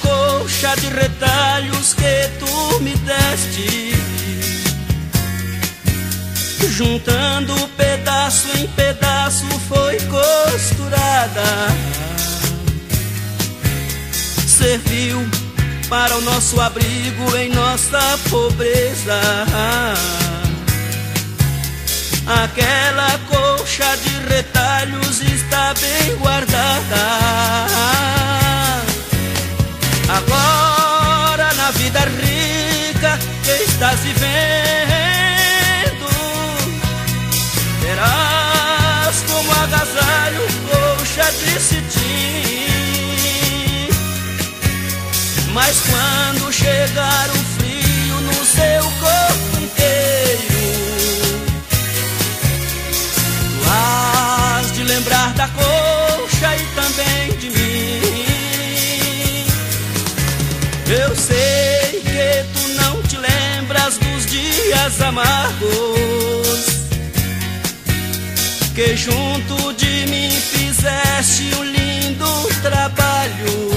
colcha de retalhos que tu me deste, juntando pedaço em pedaço foi costurada. Serviu para o nosso abrigo em nossa pobreza. Vivendo, terás como agasalho colcha de cetim. Mas quando chegar o dias amargos que junto de mim fizeste um lindo trabalho.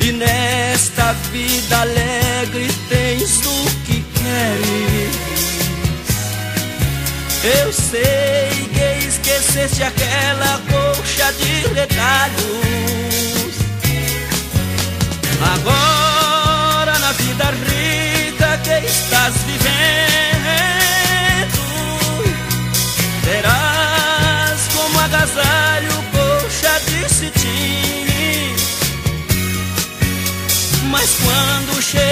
E nesta vida alegre tens o que queres. Eu sei que esqueceste aquela colcha de retalhos. Colcha de cetim. Mas quando chegar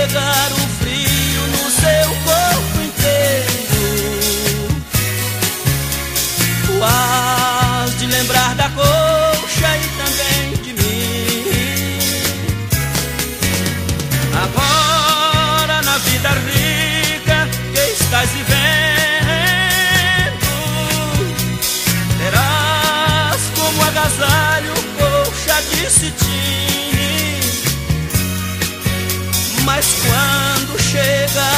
Mas quando chega